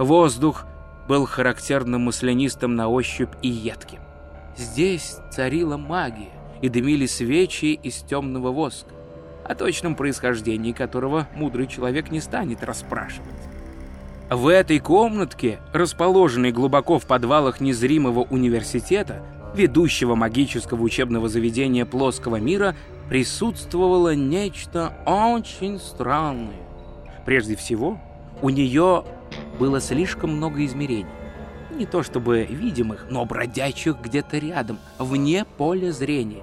Воздух был характерным маслянистым на ощупь и едким. Здесь царила магия, и дымили свечи из темного воска, о точном происхождении которого мудрый человек не станет расспрашивать. В этой комнатке, расположенной глубоко в подвалах незримого университета, ведущего магического учебного заведения плоского мира, присутствовало нечто очень странное. Прежде всего, у нее было слишком много измерений. Не то чтобы видимых, но бродячих где-то рядом, вне поля зрения.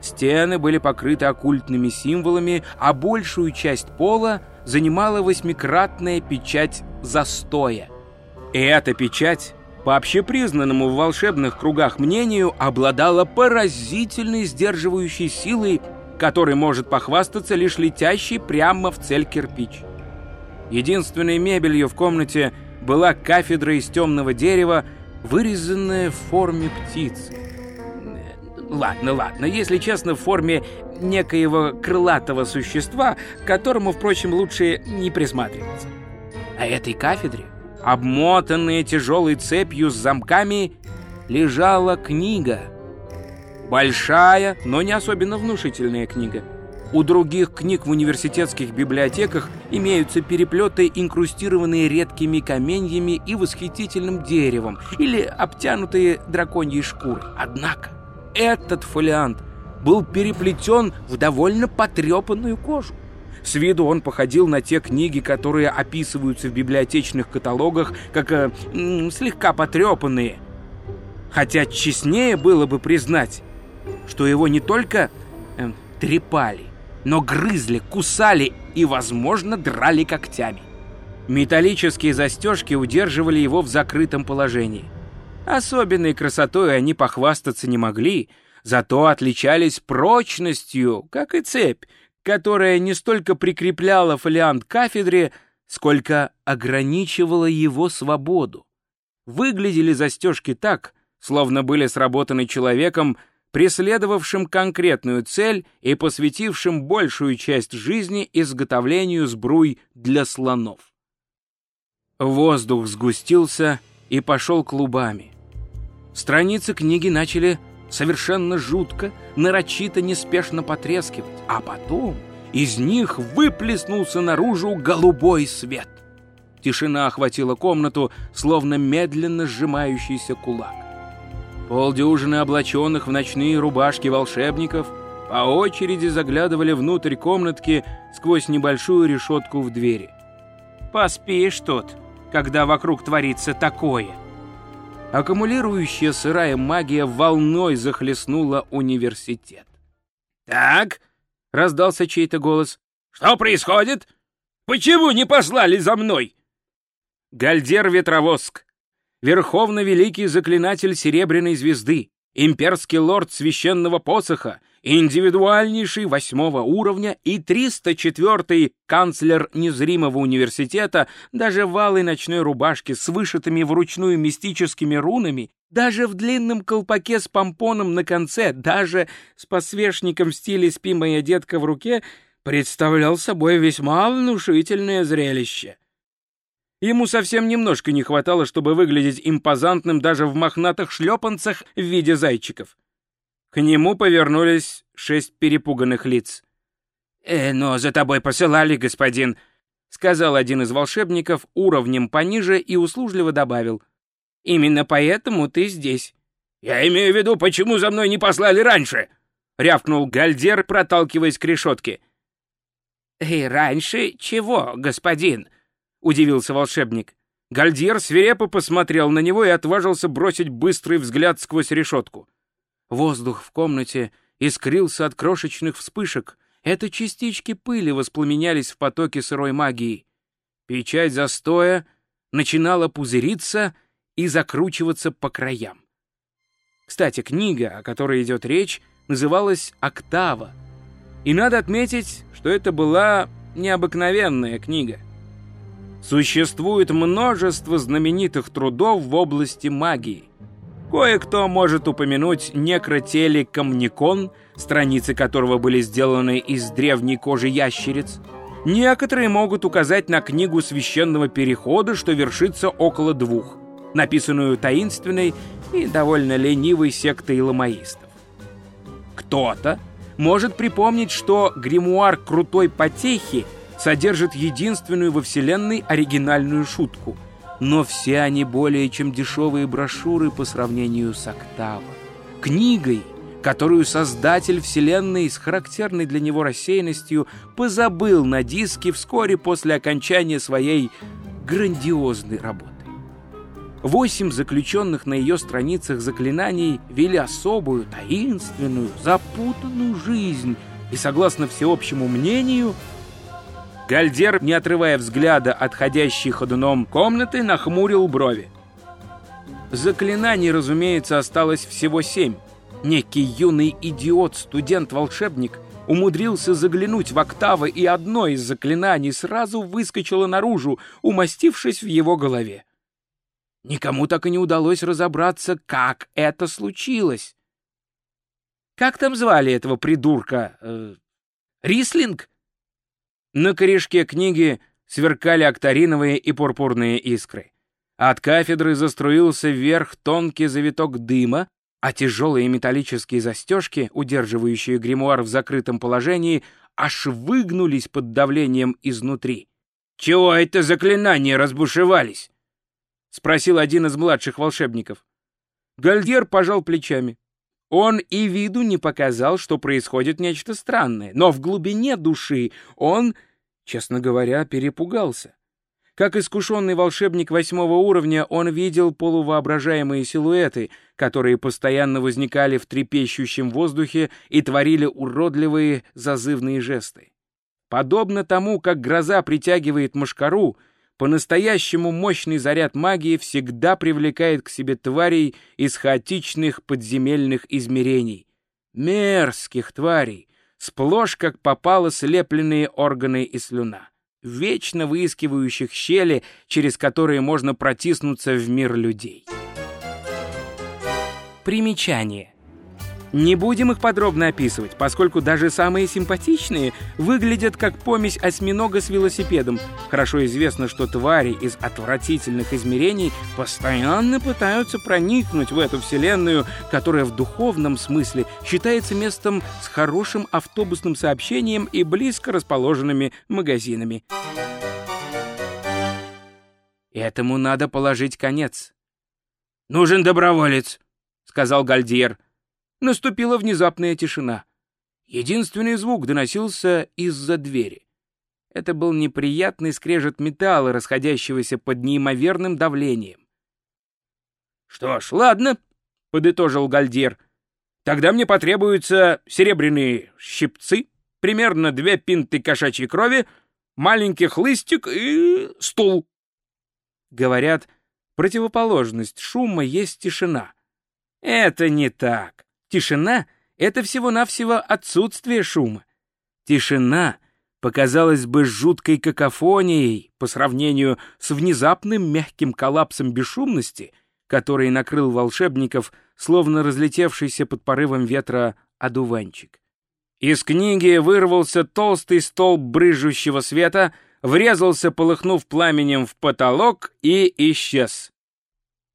Стены были покрыты оккультными символами, а большую часть пола занимала восьмикратная печать застоя. И эта печать, по общепризнанному в волшебных кругах мнению, обладала поразительной сдерживающей силой, которой может похвастаться лишь летящий прямо в цель кирпич. Единственной мебелью в комнате была кафедра из темного дерева, вырезанная в форме птицы. Ладно, ладно, если честно, в форме некоего крылатого существа, которому, впрочем, лучше не присматриваться. А этой кафедре, обмотанная тяжелой цепью с замками, лежала книга. Большая, но не особенно внушительная книга. У других книг в университетских библиотеках имеются переплеты, инкрустированные редкими каменьями и восхитительным деревом, или обтянутые драконьей шкурой. Однако этот фолиант был переплетен в довольно потрепанную кожу. С виду он походил на те книги, которые описываются в библиотечных каталогах, как э, слегка потрепанные. Хотя честнее было бы признать, что его не только э, трепали, но грызли, кусали и, возможно, драли когтями. Металлические застежки удерживали его в закрытом положении. Особенной красотой они похвастаться не могли, зато отличались прочностью, как и цепь, которая не столько прикрепляла фолиант к кафедре, сколько ограничивала его свободу. Выглядели застежки так, словно были сработаны человеком, преследовавшим конкретную цель и посвятившим большую часть жизни изготовлению сбруй для слонов. Воздух сгустился и пошел клубами. Страницы книги начали совершенно жутко, нарочито неспешно потрескивать, а потом из них выплеснулся наружу голубой свет. Тишина охватила комнату, словно медленно сжимающийся кулак. Полдюжины облаченных в ночные рубашки волшебников по очереди заглядывали внутрь комнатки сквозь небольшую решетку в двери. «Поспишь тут, когда вокруг творится такое!» Аккумулирующая сырая магия волной захлестнула университет. «Так», — раздался чей-то голос, — «что происходит? Почему не послали за мной?» Гальдер Ветровоск, верховно великий заклинатель Серебряной Звезды, имперский лорд Священного Посоха, индивидуальнейший восьмого уровня и 304-й канцлер незримого университета, даже в алой ночной рубашке с вышитыми вручную мистическими рунами, даже в длинном колпаке с помпоном на конце, даже с посвечником в стиле «Спи, моя детка» в руке, представлял собой весьма внушительное зрелище. Ему совсем немножко не хватало, чтобы выглядеть импозантным даже в мохнатых шлепанцах в виде зайчиков. К нему повернулись шесть перепуганных лиц. «Э, но за тобой посылали, господин», — сказал один из волшебников уровнем пониже и услужливо добавил. «Именно поэтому ты здесь». «Я имею в виду, почему за мной не послали раньше?» — рявкнул Гальдер, проталкиваясь к решетке. «И раньше чего, господин?» — удивился волшебник. Гальдер свирепо посмотрел на него и отважился бросить быстрый взгляд сквозь решетку. Воздух в комнате искрился от крошечных вспышек. Это частички пыли воспламенялись в потоке сырой магии. Печать застоя начинала пузыриться и закручиваться по краям. Кстати, книга, о которой идет речь, называлась «Октава». И надо отметить, что это была необыкновенная книга. Существует множество знаменитых трудов в области магии. Кое-кто может упомянуть некротеле камникон, страницы которого были сделаны из древней кожи ящериц, Некоторые могут указать на книгу священного перехода, что вершится около двух, написанную таинственной и довольно ленивой сектой ламаистов. Кто-то может припомнить, что гримуар крутой потехи содержит единственную во Вселенной оригинальную шутку, но все они более чем дешевые брошюры по сравнению с «Октаво». Книгой — которую создатель Вселенной с характерной для него рассеянностью позабыл на диске вскоре после окончания своей грандиозной работы. Восемь заключенных на ее страницах заклинаний вели особую, таинственную, запутанную жизнь, и, согласно всеобщему мнению, Гальдер, не отрывая взгляда от ходящей ходуном комнаты, нахмурил брови. Заклинаний, разумеется, осталось всего семь, Некий юный идиот, студент-волшебник, умудрился заглянуть в октавы, и одно из заклинаний сразу выскочило наружу, умастившись в его голове. Никому так и не удалось разобраться, как это случилось. Как там звали этого придурка? Э, Рислинг? На корешке книги сверкали акториновые и пурпурные искры. От кафедры заструился вверх тонкий завиток дыма, а тяжелые металлические застежки, удерживающие гримуар в закрытом положении, аж выгнулись под давлением изнутри. «Чего это заклинания разбушевались?» — спросил один из младших волшебников. Гальдьер пожал плечами. Он и виду не показал, что происходит нечто странное, но в глубине души он, честно говоря, перепугался. Как искушенный волшебник восьмого уровня, он видел полувоображаемые силуэты, которые постоянно возникали в трепещущем воздухе и творили уродливые зазывные жесты. Подобно тому, как гроза притягивает мошкару, по-настоящему мощный заряд магии всегда привлекает к себе тварей из хаотичных подземельных измерений. Мерзких тварей, сплошь как попало слепленные органы и слюна вечно выискивающих щели, через которые можно протиснуться в мир людей. Примечание. Не будем их подробно описывать, поскольку даже самые симпатичные выглядят как помесь осьминога с велосипедом. Хорошо известно, что твари из отвратительных измерений постоянно пытаются проникнуть в эту вселенную, которая в духовном смысле считается местом с хорошим автобусным сообщением и близко расположенными магазинами. Этому надо положить конец. «Нужен доброволец», — сказал Гальдьер. Наступила внезапная тишина. Единственный звук доносился из-за двери. Это был неприятный скрежет металла, расходящегося под неимоверным давлением. «Что ж, ладно», — подытожил Гальдер. «Тогда мне потребуются серебряные щипцы, примерно две пинты кошачьей крови, маленький хлыстик и стул». Говорят, противоположность шума есть тишина. Это не так. Тишина — это всего-навсего отсутствие шума. Тишина показалась бы жуткой какофонией по сравнению с внезапным мягким коллапсом бесшумности, который накрыл волшебников, словно разлетевшийся под порывом ветра одуванчик. Из книги вырвался толстый столб брыжущего света, врезался, полыхнув пламенем в потолок, и исчез.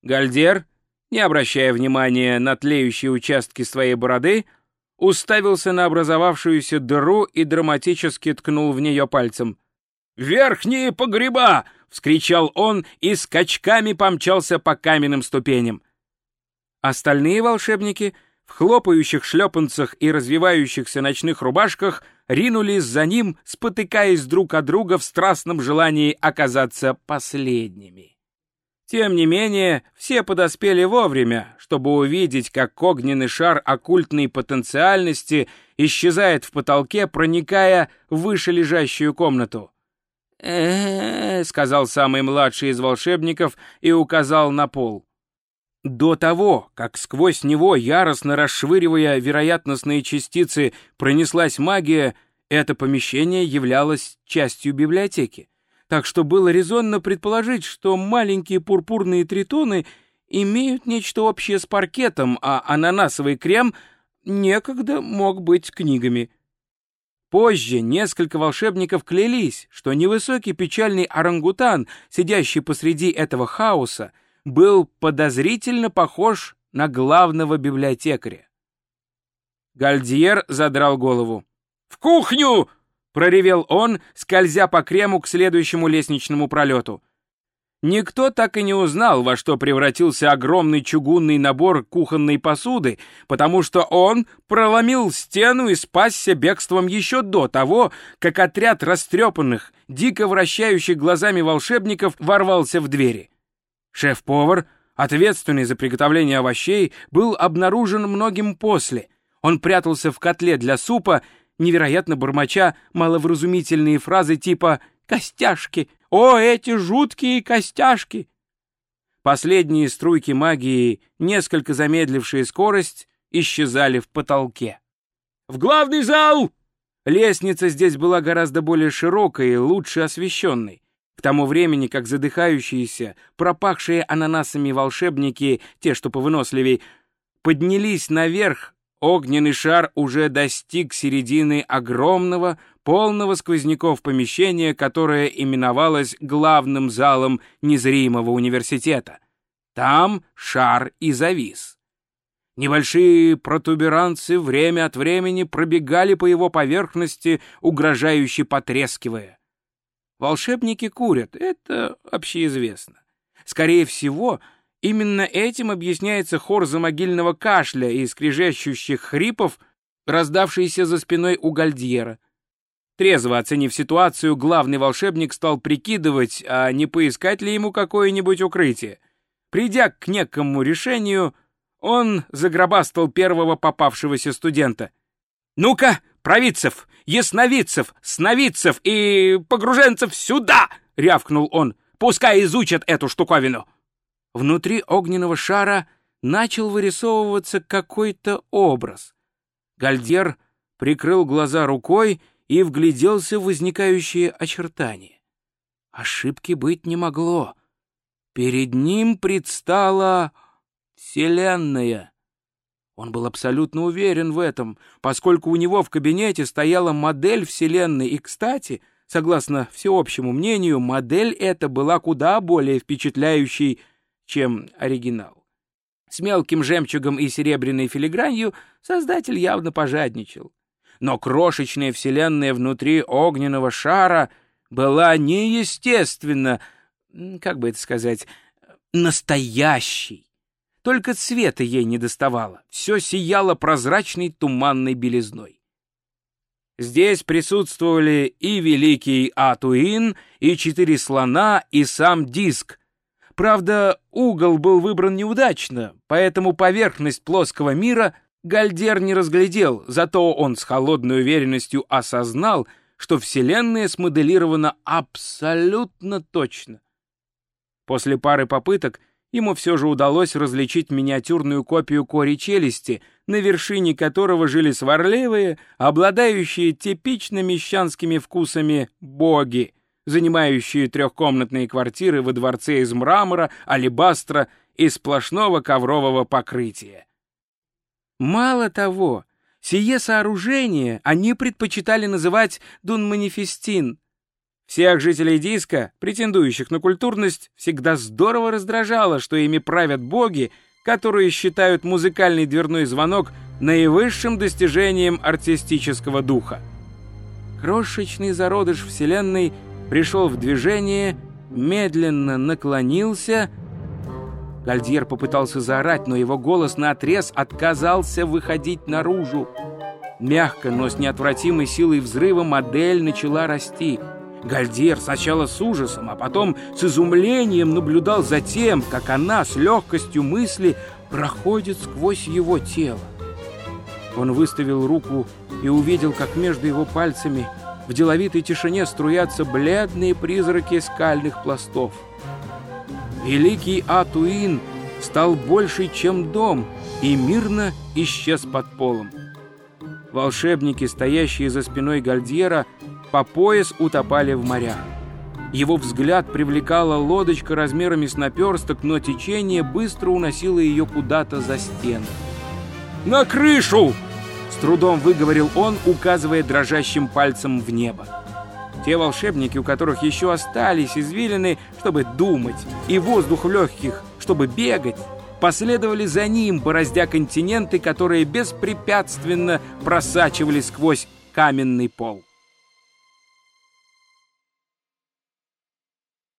Гальдер — не обращая внимания на тлеющие участки своей бороды, уставился на образовавшуюся дыру и драматически ткнул в нее пальцем. «Верхние погреба!» — вскричал он и скачками помчался по каменным ступеням. Остальные волшебники в хлопающих шлепанцах и развивающихся ночных рубашках ринулись за ним, спотыкаясь друг от друга в страстном желании оказаться последними. Тем не менее, все подоспели вовремя, чтобы увидеть, как огненный шар оккультной потенциальности исчезает в потолке, проникая в вышележащую комнату. э сказал самый младший из волшебников и указал на пол. До того, как сквозь него, яростно расшвыривая вероятностные частицы, пронеслась магия, это помещение являлось частью библиотеки так что было резонно предположить, что маленькие пурпурные тритоны имеют нечто общее с паркетом, а ананасовый крем некогда мог быть книгами. Позже несколько волшебников клялись, что невысокий печальный орангутан, сидящий посреди этого хаоса, был подозрительно похож на главного библиотекаря. Гальдьер задрал голову. «В кухню!» — проревел он, скользя по крему к следующему лестничному пролету. Никто так и не узнал, во что превратился огромный чугунный набор кухонной посуды, потому что он проломил стену и спасся бегством еще до того, как отряд растрепанных, дико вращающих глазами волшебников ворвался в двери. Шеф-повар, ответственный за приготовление овощей, был обнаружен многим после. Он прятался в котле для супа, невероятно бормоча маловразумительные фразы типа «костяшки», о, эти жуткие костяшки! Последние струйки магии, несколько замедлившие скорость, исчезали в потолке. «В главный зал!» Лестница здесь была гораздо более широкой и лучше освещенной. К тому времени, как задыхающиеся, пропахшие ананасами волшебники, те, что повыносливей, поднялись наверх, огненный шар уже достиг середины огромного, полного сквозняков помещения, которое именовалось главным залом незримого университета. Там шар и завис. Небольшие протуберанцы время от времени пробегали по его поверхности, угрожающе потрескивая. Волшебники курят, это общеизвестно. Скорее всего, именно этим объясняется хор замогильного кашля и скрежещущих хрипов, раздавшийся за спиной у Гальдьера. Трезво оценив ситуацию, главный волшебник стал прикидывать, а не поискать ли ему какое-нибудь укрытие. Придя к некому решению, он загробастал первого попавшегося студента. «Ну-ка, провидцев, ясновидцев, сновидцев и погруженцев сюда!» — рявкнул он. «Пускай изучат эту штуковину!» Внутри огненного шара начал вырисовываться какой-то образ. Гальдер прикрыл глаза рукой и вгляделся в возникающие очертания. Ошибки быть не могло. Перед ним предстала Вселенная. Он был абсолютно уверен в этом, поскольку у него в кабинете стояла модель Вселенной, и, кстати, согласно всеобщему мнению, модель эта была куда более впечатляющей, чем оригинал. С мелким жемчугом и серебряной филигранью создатель явно пожадничал но крошечная вселенная внутри огненного шара была неестественно, как бы это сказать, настоящей. Только цвета ей не доставало, все сияло прозрачной туманной белизной. Здесь присутствовали и великий Атуин, и четыре слона, и сам диск. Правда, угол был выбран неудачно, поэтому поверхность плоского мира Гальдер не разглядел, зато он с холодной уверенностью осознал, что Вселенная смоделирована абсолютно точно. После пары попыток ему все же удалось различить миниатюрную копию кори челюсти, на вершине которого жили сварливые, обладающие типично мещанскими вкусами боги, занимающие трехкомнатные квартиры во дворце из мрамора, алебастра и сплошного коврового покрытия. Мало того, сие сооружение они предпочитали называть дунманифестин. Всех жителей диска, претендующих на культурность, всегда здорово раздражало, что ими правят боги, которые считают музыкальный дверной звонок наивысшим достижением артистического духа. Крошечный зародыш Вселенной пришел в движение, медленно наклонился — Гальдьер попытался заорать, но его голос наотрез отказался выходить наружу. Мягко, но с неотвратимой силой взрыва модель начала расти. Гальдьер сначала с ужасом, а потом с изумлением наблюдал за тем, как она с легкостью мысли проходит сквозь его тело. Он выставил руку и увидел, как между его пальцами в деловитой тишине струятся бледные призраки скальных пластов. Великий Атуин стал больше, чем дом, и мирно исчез под полом. Волшебники, стоящие за спиной Гальдьера, по пояс утопали в морях. Его взгляд привлекала лодочка размерами с наперсток, но течение быстро уносило ее куда-то за стену. «На крышу!» — С трудом выговорил он, указывая дрожащим пальцем в небо. Те волшебники, у которых еще остались извилины, чтобы думать, и воздух в легких, чтобы бегать, последовали за ним, бороздя континенты, которые беспрепятственно просачивались сквозь каменный пол.